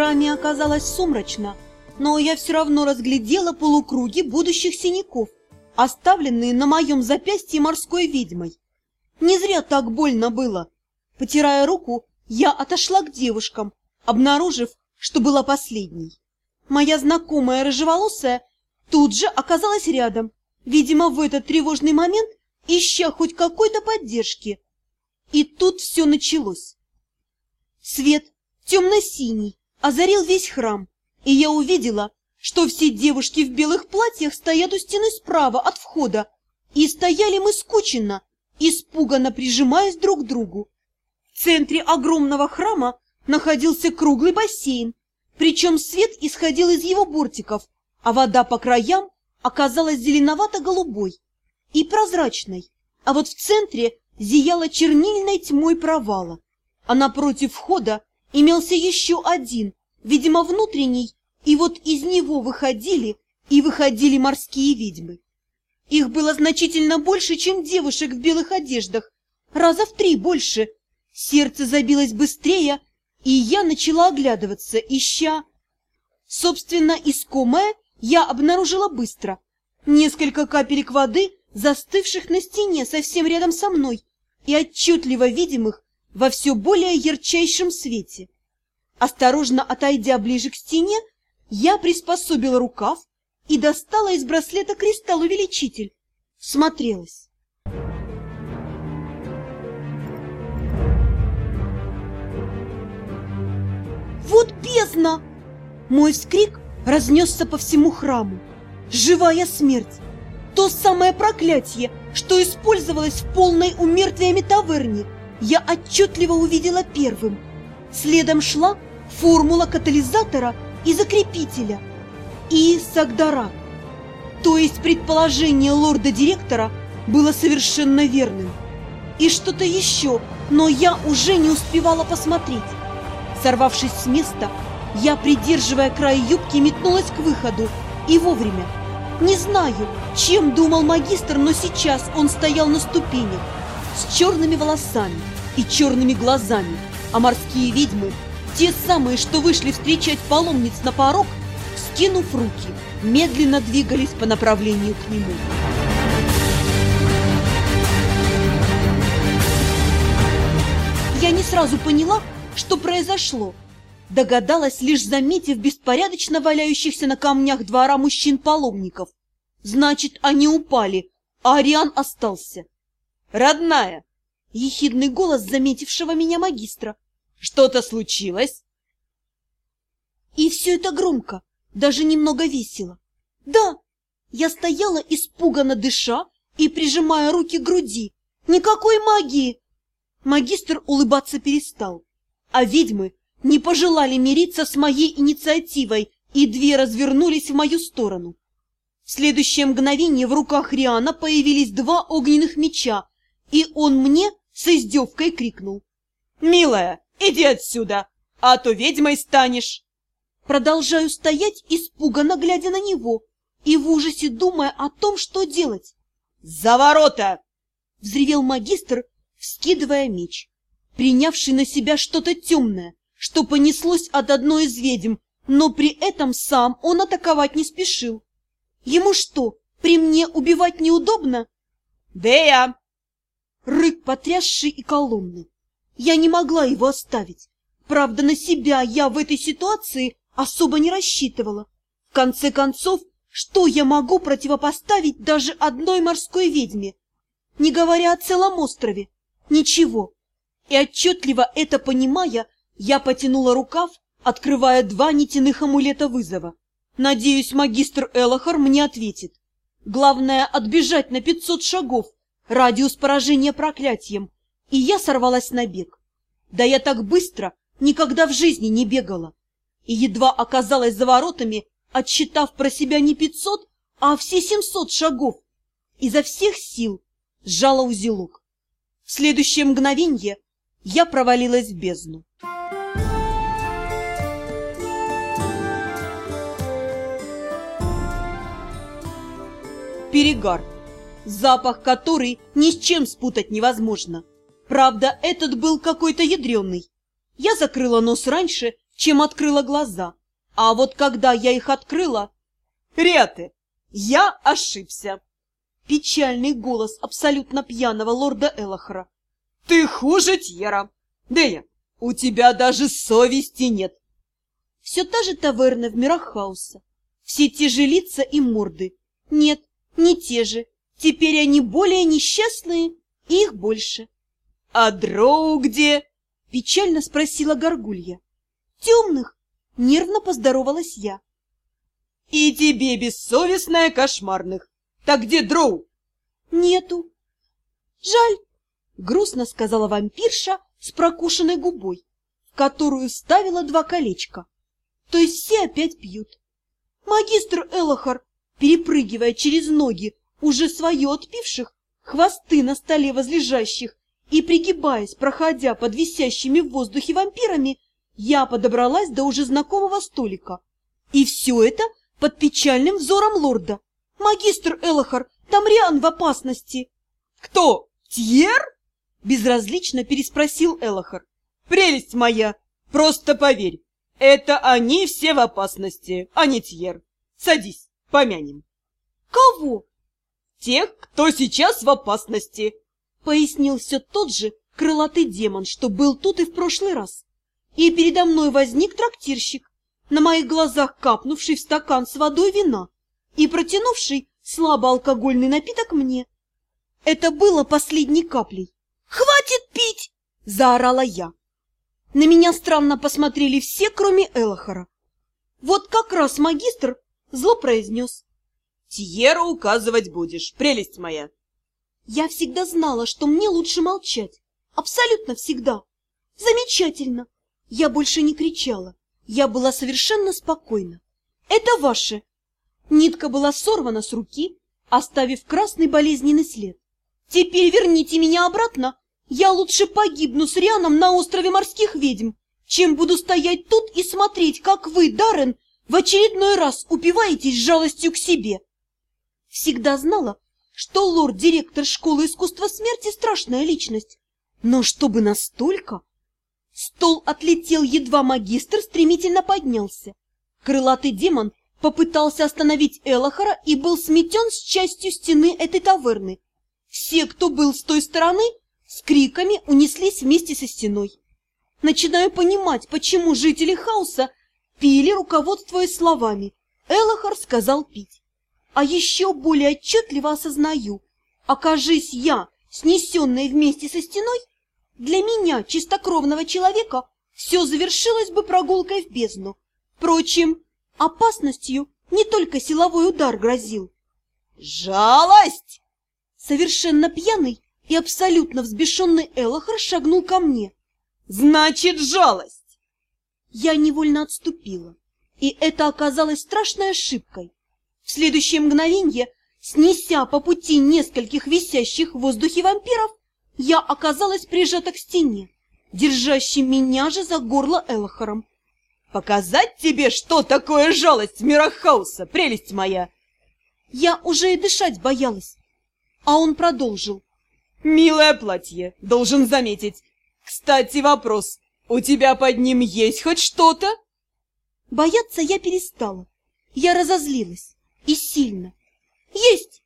храме оказалось сумрачно, но я все равно разглядела полукруги будущих синяков, оставленные на моем запястье морской ведьмой. Не зря так больно было. Потирая руку, я отошла к девушкам, обнаружив, что была последней. Моя знакомая рыжеволосая тут же оказалась рядом, видимо, в этот тревожный момент ища хоть какой-то поддержки. И тут все началось. Свет, темно-синий, озарил весь храм, и я увидела, что все девушки в белых платьях стоят у стены справа от входа, и стояли мы скученно, испуганно прижимаясь друг к другу. В центре огромного храма находился круглый бассейн, причем свет исходил из его бортиков, а вода по краям оказалась зеленовато-голубой и прозрачной, а вот в центре зияла чернильной тьмой провала, а напротив входа имелся еще один, видимо, внутренний, и вот из него выходили и выходили морские ведьмы. Их было значительно больше, чем девушек в белых одеждах, раза в три больше. Сердце забилось быстрее, и я начала оглядываться, ища... Собственно, искомое я обнаружила быстро. Несколько капелек воды, застывших на стене совсем рядом со мной, и отчетливо видимых во все более ярчайшем свете. Осторожно отойдя ближе к стене, я приспособила рукав и достала из браслета кристалл-увеличитель. Смотрелась. Вот бездна! Мой вскрик разнесся по всему храму. Живая смерть! То самое проклятие, что использовалось в полной умертвиями таверне, я отчетливо увидела первым. Следом шла формула катализатора и закрепителя. И Сагдара. То есть предположение лорда-директора было совершенно верным. И что-то еще, но я уже не успевала посмотреть. Сорвавшись с места, я, придерживая край юбки, метнулась к выходу. И вовремя. Не знаю, чем думал магистр, но сейчас он стоял на ступенях с черными волосами и черными глазами, а морские ведьмы, те самые, что вышли встречать паломниц на порог, скинув руки, медленно двигались по направлению к нему. Я не сразу поняла, что произошло. Догадалась, лишь заметив беспорядочно валяющихся на камнях двора мужчин-паломников. Значит, они упали, а Ариан остался. «Родная!» — ехидный голос заметившего меня магистра. «Что-то случилось?» И все это громко, даже немного весело. «Да!» Я стояла, испуганно дыша и прижимая руки к груди. «Никакой магии!» Магистр улыбаться перестал, а ведьмы не пожелали мириться с моей инициативой, и две развернулись в мою сторону. В следующее мгновение в руках Риана появились два огненных меча, и он мне с издевкой крикнул. «Милая, иди отсюда, а то ведьмой станешь!» Продолжаю стоять, испуганно глядя на него, и в ужасе думая о том, что делать. «За ворота!» — взревел магистр, вскидывая меч, принявший на себя что-то темное, что понеслось от одной из ведьм, но при этом сам он атаковать не спешил. Ему что, при мне убивать неудобно? Дея! Рык потрясший и колонны. Я не могла его оставить. Правда, на себя я в этой ситуации особо не рассчитывала. В конце концов, что я могу противопоставить даже одной морской ведьме? Не говоря о целом острове. Ничего. И отчетливо это понимая, я потянула рукав, открывая два нитяных амулета вызова. Надеюсь, магистр Элохар мне ответит. Главное — отбежать на пятьсот шагов, радиус поражения проклятием, и я сорвалась на бег. Да я так быстро никогда в жизни не бегала. И едва оказалась за воротами, отсчитав про себя не пятьсот, а все семьсот шагов. Изо всех сил сжала узелок. В следующее мгновенье я провалилась в бездну. перегар, запах который ни с чем спутать невозможно. Правда, этот был какой-то ядреный. Я закрыла нос раньше, чем открыла глаза. А вот когда я их открыла... Реты, я ошибся. Печальный голос абсолютно пьяного лорда Элохора. Ты хуже Тьера. Дея, у тебя даже совести нет. Все та же таверна в мирах хаоса. Все те же лица и морды. Нет, не те же. Теперь они более несчастные, их больше. — А дроу где? — печально спросила Горгулья. — Темных! — нервно поздоровалась я. — И тебе бессовестная кошмарных. Так где дроу? — Нету. — Жаль, — грустно сказала вампирша с прокушенной губой, в которую ставила два колечка. То есть все опять пьют. Магистр Элохар, перепрыгивая через ноги уже свое отпивших, хвосты на столе возлежащих, и, пригибаясь, проходя под висящими в воздухе вампирами, я подобралась до уже знакомого столика. И все это под печальным взором лорда. «Магистр Элохар, там Риан в опасности!» «Кто? Тьер?» — безразлично переспросил Элохар. «Прелесть моя! Просто поверь, это они все в опасности, а не Тьер. Садись, помянем». «Кого?» «Тех, кто сейчас в опасности», — пояснил все тот же крылатый демон, что был тут и в прошлый раз. И передо мной возник трактирщик, на моих глазах капнувший в стакан с водой вина и протянувший слабоалкогольный напиток мне. Это было последней каплей. «Хватит пить!» — заорала я. На меня странно посмотрели все, кроме Элохора. Вот как раз магистр зло произнес. Тьеру указывать будешь, прелесть моя. Я всегда знала, что мне лучше молчать. Абсолютно всегда. Замечательно. Я больше не кричала. Я была совершенно спокойна. Это ваше. Нитка была сорвана с руки, оставив красный болезненный след. Теперь верните меня обратно. Я лучше погибну с Рианом на острове морских ведьм, чем буду стоять тут и смотреть, как вы, Даррен, в очередной раз упиваетесь жалостью к себе. Всегда знала, что лорд-директор школы искусства смерти страшная личность. Но чтобы настолько... Стол отлетел, едва магистр стремительно поднялся. Крылатый демон попытался остановить Элохора и был сметен с частью стены этой таверны. Все, кто был с той стороны, с криками унеслись вместе со стеной. Начинаю понимать, почему жители хаоса пили, руководствуясь словами. Элохор сказал пить. А еще более отчетливо осознаю, окажись я, снесенная вместе со стеной, для меня, чистокровного человека, все завершилось бы прогулкой в бездну. Впрочем, опасностью не только силовой удар грозил. «Жалость!» Совершенно пьяный и абсолютно взбешенный Элохор шагнул ко мне. «Значит, жалость!» Я невольно отступила, и это оказалось страшной ошибкой. В следующее мгновенье, снеся по пути нескольких висящих в воздухе вампиров, я оказалась прижата к стене, держащей меня же за горло Элохором. «Показать тебе, что такое жалость в мирах хаоса, прелесть моя!» Я уже и дышать боялась, а он продолжил. «Милое платье, должен заметить. Кстати, вопрос, у тебя под ним есть хоть что-то?» Бояться я перестала. Я разозлилась. И сильно. Есть!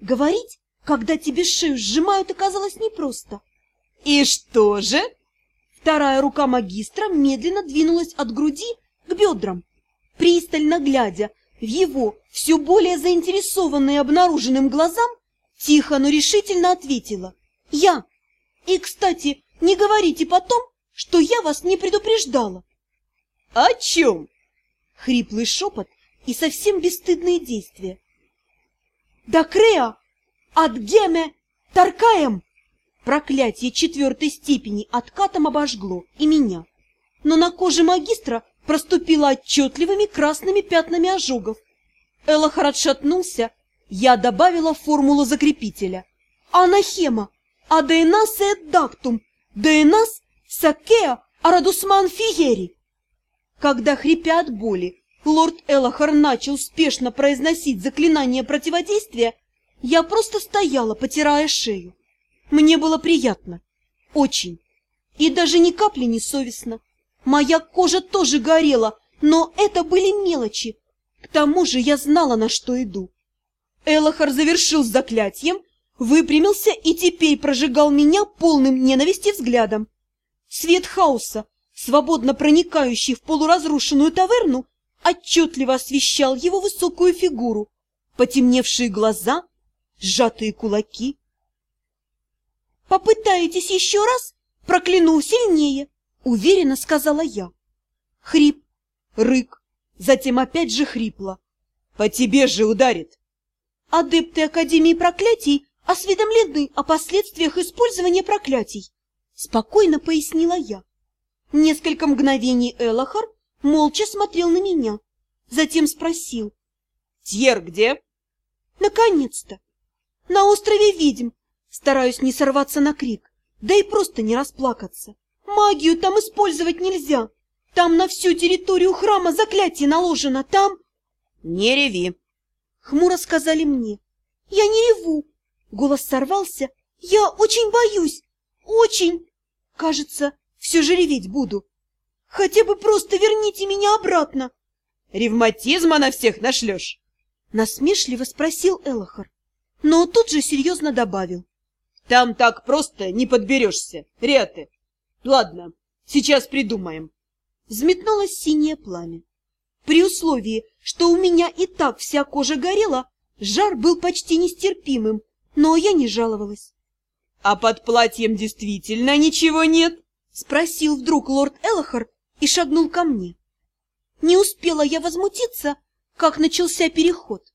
Говорить, когда тебе шею сжимают, оказалось непросто. И что же? Вторая рука магистра медленно двинулась от груди к бедрам. Пристально глядя в его все более заинтересованные обнаруженным глазам, тихо, но решительно ответила. «Я! И, кстати, не говорите потом, что я вас не предупреждала!» «О чем?» Хриплый шепот и совсем бесстыдные действия. «Дакреа! Адгеме! Таркаем!» Проклятие четвертой степени откатом обожгло и меня. Но на коже магистра проступило отчетливыми красными пятнами ожогов. Элохар отшатнулся, я добавила формулу закрепителя. Анахема, адейнас дактум, дейнас сакеа арадусман фиери. Когда, хрипя от боли, лорд Элохар начал спешно произносить заклинание противодействия, я просто стояла, потирая шею. Мне было приятно. Очень. И даже ни капли не совестно. Моя кожа тоже горела, но это были мелочи. К тому же я знала, на что иду. Элохар завершил с заклятием, выпрямился и теперь прожигал меня полным ненависти взглядом. Свет хаоса, свободно проникающий в полуразрушенную таверну, отчетливо освещал его высокую фигуру, потемневшие глаза, сжатые кулаки. «Попытаетесь еще раз? Прокляну сильнее!» — уверенно сказала я. Хрип, рык, затем опять же хрипло. «По тебе же ударит!» Адепты Академии проклятий осведомлены о последствиях использования проклятий, спокойно пояснила я. Несколько мгновений Элохар молча смотрел на меня, затем спросил. «Тьер где?» «Наконец-то! На острове ведьм!» Стараюсь не сорваться на крик, да и просто не расплакаться. Магию там использовать нельзя. Там на всю территорию храма заклятие наложено, там... «Не реви!» Хмуро сказали мне. «Я не реву!» Голос сорвался. «Я очень боюсь! Очень! Кажется, все же реветь буду. Хотя бы просто верните меня обратно!» «Ревматизма на всех нашлешь?» Насмешливо спросил Элохар, но тут же серьезно добавил. «Там так просто не подберешься, Риаты. Ладно, сейчас придумаем». Взметнулось синее пламя. При условии, что у меня и так вся кожа горела, жар был почти нестерпимым, но я не жаловалась. — А под платьем действительно ничего нет? — спросил вдруг лорд Элохар и шагнул ко мне. Не успела я возмутиться, как начался переход.